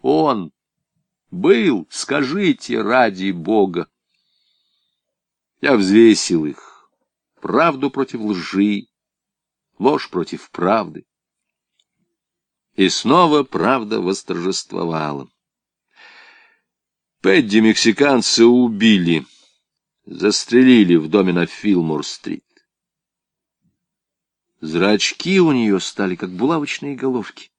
Он был, скажите, ради Бога. Я взвесил их, правду против лжи, ложь против правды. И снова правда восторжествовала. Пэдди мексиканца убили, застрелили в доме на Филмор-стрит. Зрачки у нее стали, как булавочные головки.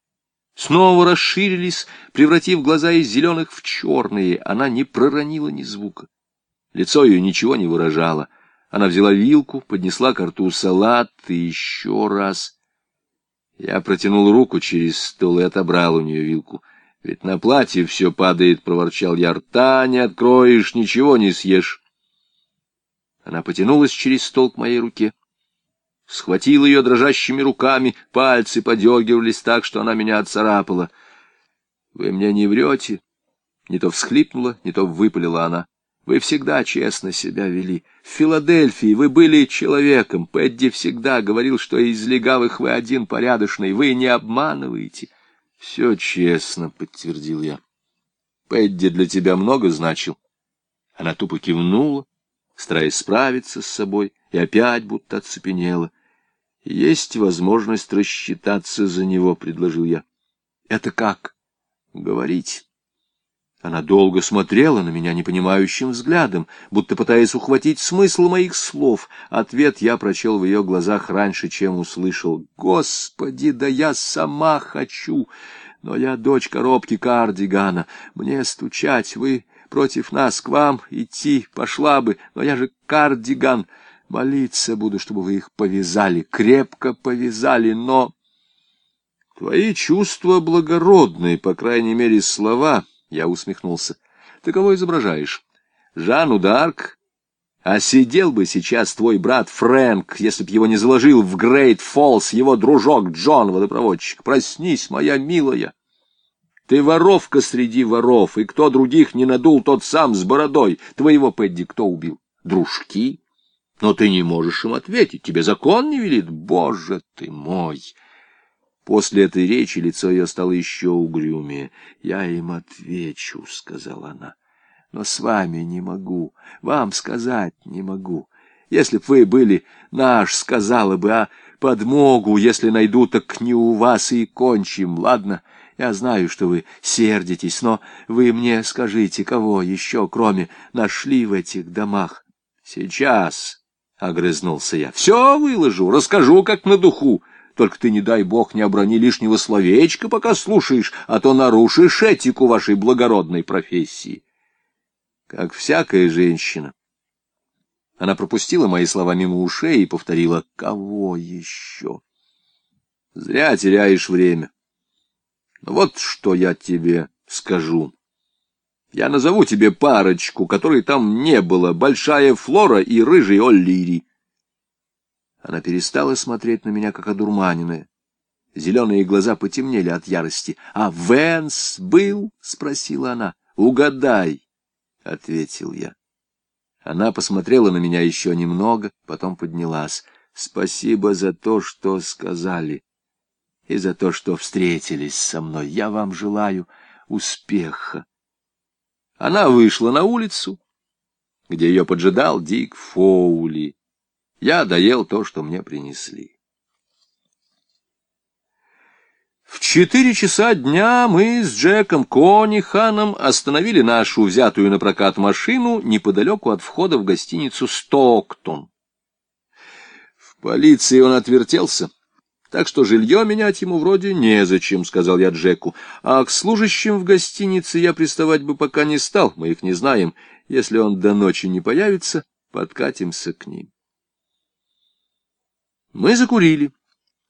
Снова расширились, превратив глаза из зеленых в черные. Она не проронила ни звука. Лицо ее ничего не выражало. Она взяла вилку, поднесла к рту салат и еще раз. Я протянул руку через стол и отобрал у нее вилку. «Ведь на платье все падает», — проворчал я. «Рта не откроешь, ничего не съешь». Она потянулась через стол к моей руке схватил ее дрожащими руками, пальцы подергивались так, что она меня отцарапала. — Вы мне не врете? Не то всхлипнула, не то выпалила она. Вы всегда честно себя вели. В Филадельфии вы были человеком. Пэдди всегда говорил, что из легавых вы один порядочный. Вы не обманываете. — Все честно, — подтвердил я. Пэдди для тебя много значил. Она тупо кивнула, стараясь справиться с собой, и опять будто оцепенела. — Есть возможность рассчитаться за него, — предложил я. — Это как? — Говорить. Она долго смотрела на меня непонимающим взглядом, будто пытаясь ухватить смысл моих слов. Ответ я прочел в ее глазах раньше, чем услышал. «Господи, да я сама хочу! Но я дочь коробки кардигана. Мне стучать, вы против нас, к вам идти пошла бы, но я же кардиган». Молиться буду, чтобы вы их повязали, крепко повязали, но... Твои чувства благородные, по крайней мере, слова, — я усмехнулся. Ты кого изображаешь? Жанну Д'Арк? А сидел бы сейчас твой брат Фрэнк, если б его не заложил в Грейт Фоллс его дружок Джон, водопроводчик. Проснись, моя милая. Ты воровка среди воров, и кто других не надул, тот сам с бородой. Твоего Пэдди кто убил? Дружки? Но ты не можешь им ответить, тебе закон не велит. Боже ты мой! После этой речи лицо ее стало еще угрюмее. «Я им отвечу», — сказала она. «Но с вами не могу, вам сказать не могу. Если б вы были наш, сказала бы, а подмогу, если найду, так не у вас и кончим, ладно?» Я знаю, что вы сердитесь, но вы мне скажите, кого еще, кроме нашли в этих домах? Сейчас, — огрызнулся я. — Все выложу, расскажу, как на духу. Только ты, не дай бог, не оброни лишнего словечка, пока слушаешь, а то нарушишь этику вашей благородной профессии. Как всякая женщина. Она пропустила мои слова мимо ушей и повторила «Кого еще?» Зря теряешь время. Ну вот что я тебе скажу. Я назову тебе парочку, которой там не было, большая Флора и рыжий Оллири. Она перестала смотреть на меня, как одурманенная. Зеленые глаза потемнели от ярости. — А Венс был? — спросила она. — Угадай, — ответил я. Она посмотрела на меня еще немного, потом поднялась. — Спасибо за то, что сказали, и за то, что встретились со мной. Я вам желаю успеха. Она вышла на улицу, где ее поджидал Дик Фоули. Я доел то, что мне принесли. В четыре часа дня мы с Джеком Кониханом остановили нашу взятую на прокат машину неподалеку от входа в гостиницу «Стоктон». В полиции он отвертелся так что жилье менять ему вроде незачем, — сказал я Джеку. А к служащим в гостинице я приставать бы пока не стал, мы их не знаем. Если он до ночи не появится, подкатимся к ним. Мы закурили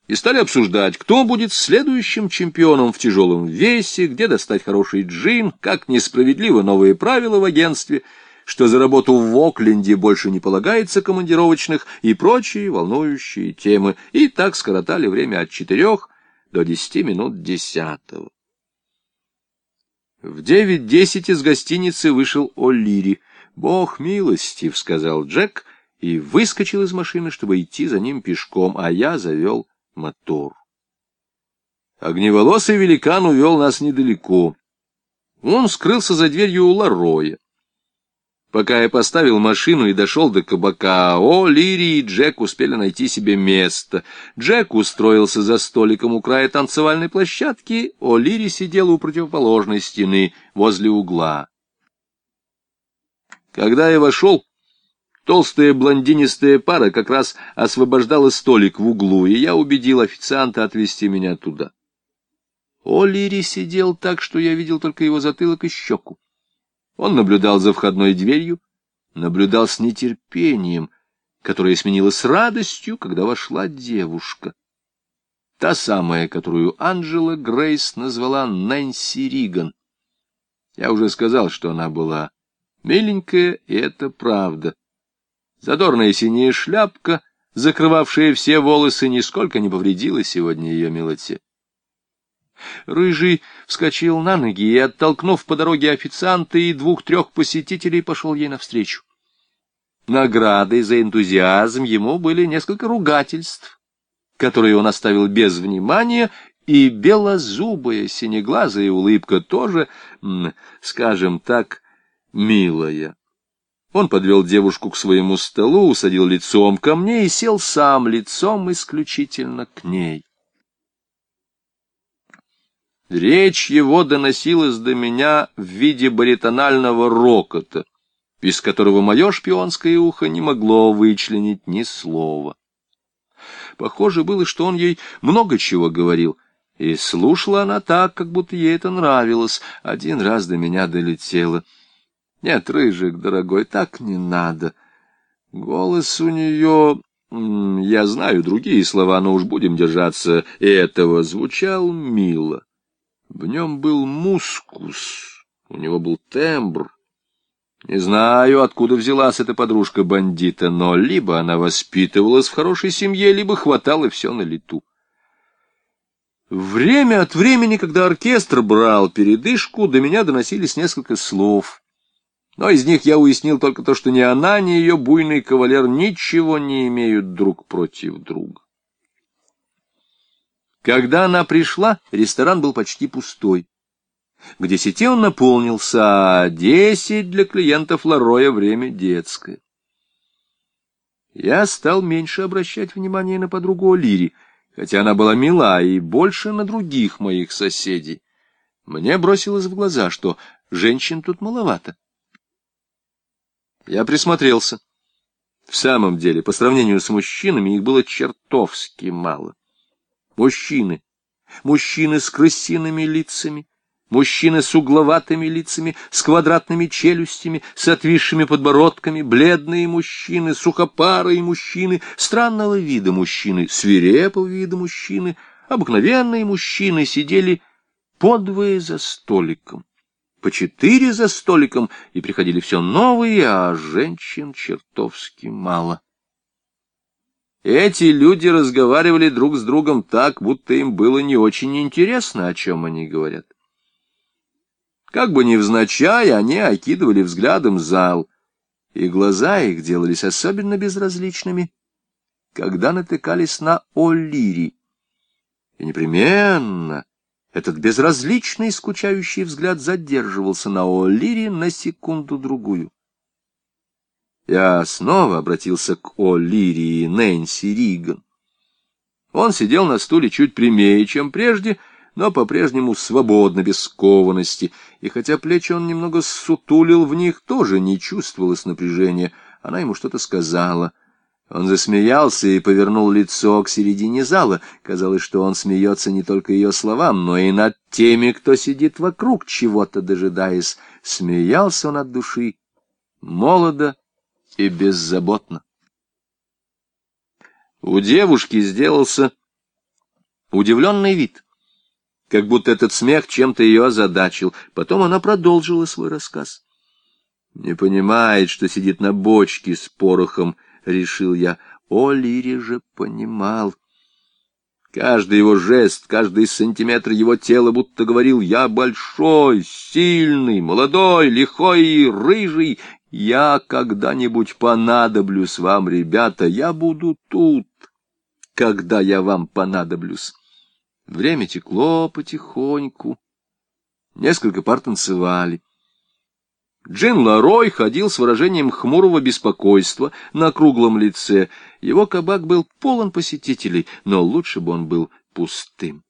и стали обсуждать, кто будет следующим чемпионом в тяжелом весе, где достать хороший джин, как несправедливо новые правила в агентстве — что за работу в Окленде больше не полагается командировочных и прочие волнующие темы, и так скоротали время от четырех до десяти минут десятого. В девять десять из гостиницы вышел О'Лири. «Бог милостив», — сказал Джек, и выскочил из машины, чтобы идти за ним пешком, а я завел мотор. Огневолосый великан увел нас недалеко. Он скрылся за дверью у Лароя. Пока я поставил машину и дошел до кабака, О, Лири и Джек успели найти себе место. Джек устроился за столиком у края танцевальной площадки, О, Лири сидела у противоположной стены, возле угла. Когда я вошел, толстая блондинистая пара как раз освобождала столик в углу, и я убедил официанта отвезти меня туда. О, Лири сидел так, что я видел только его затылок и щеку. Он наблюдал за входной дверью, наблюдал с нетерпением, которое сменилось радостью, когда вошла девушка. Та самая, которую Анджела Грейс назвала Нэнси Риган. Я уже сказал, что она была миленькая, и это правда. Задорная синяя шляпка, закрывавшая все волосы, нисколько не повредила сегодня ее милоте. Рыжий вскочил на ноги и, оттолкнув по дороге официанта и двух-трех посетителей, пошел ей навстречу. Наградой за энтузиазм ему были несколько ругательств, которые он оставил без внимания, и белозубая синеглазая улыбка тоже, скажем так, милая. Он подвел девушку к своему столу, усадил лицом ко мне и сел сам лицом исключительно к ней. Речь его доносилась до меня в виде баритонального рокота, из которого мое шпионское ухо не могло вычленить ни слова. Похоже было, что он ей много чего говорил, и слушала она так, как будто ей это нравилось. Один раз до меня долетело. Нет, Рыжик, дорогой, так не надо. Голос у нее... Я знаю другие слова, но уж будем держаться этого. Звучал мило. В нем был мускус, у него был тембр. Не знаю, откуда взялась эта подружка бандита, но либо она воспитывалась в хорошей семье, либо хватало все на лету. Время от времени, когда оркестр брал передышку, до меня доносились несколько слов. Но из них я уяснил только то, что ни она, ни ее буйный кавалер ничего не имеют друг против друга. Когда она пришла, ресторан был почти пустой. К десяти он наполнился, а десять для клиентов Лароя время детское. Я стал меньше обращать внимание на подругу Лири, хотя она была мила и больше на других моих соседей. Мне бросилось в глаза, что женщин тут маловато. Я присмотрелся. В самом деле, по сравнению с мужчинами, их было чертовски мало. Мужчины. Мужчины с крысиными лицами. Мужчины с угловатыми лицами, с квадратными челюстями, с отвисшими подбородками, бледные мужчины, сухопарые мужчины, странного вида мужчины, свирепого вида мужчины, обыкновенные мужчины сидели подвое за столиком, по четыре за столиком, и приходили все новые, а женщин чертовски мало. Эти люди разговаривали друг с другом так, будто им было не очень интересно, о чем они говорят. Как бы невзначай, они окидывали взглядом зал, и глаза их делались особенно безразличными, когда натыкались на О'Лири. И непременно этот безразличный скучающий взгляд задерживался на О'Лири на секунду-другую. Я снова обратился к О'Лирии Нэнси Риган. Он сидел на стуле чуть прямее, чем прежде, но по-прежнему свободно, без скованности, и хотя плечи он немного сутулил, в них тоже не чувствовалось напряжения. Она ему что-то сказала. Он засмеялся и повернул лицо к середине зала. Казалось, что он смеется не только ее словам, но и над теми, кто сидит вокруг, чего-то дожидаясь. Смеялся он от души, молодо и беззаботно. У девушки сделался удивленный вид, как будто этот смех чем-то ее озадачил. Потом она продолжила свой рассказ. «Не понимает, что сидит на бочке с порохом», — решил я. О, Лири же понимал. Каждый его жест, каждый сантиметр его тела будто говорил «Я большой, сильный, молодой, лихой и рыжий, я когда-нибудь понадоблюсь вам, ребята, я буду тут, когда я вам понадоблюсь. Время текло потихоньку. Несколько пар танцевали. Джин Ларой ходил с выражением хмурого беспокойства на круглом лице. Его кабак был полон посетителей, но лучше бы он был пустым.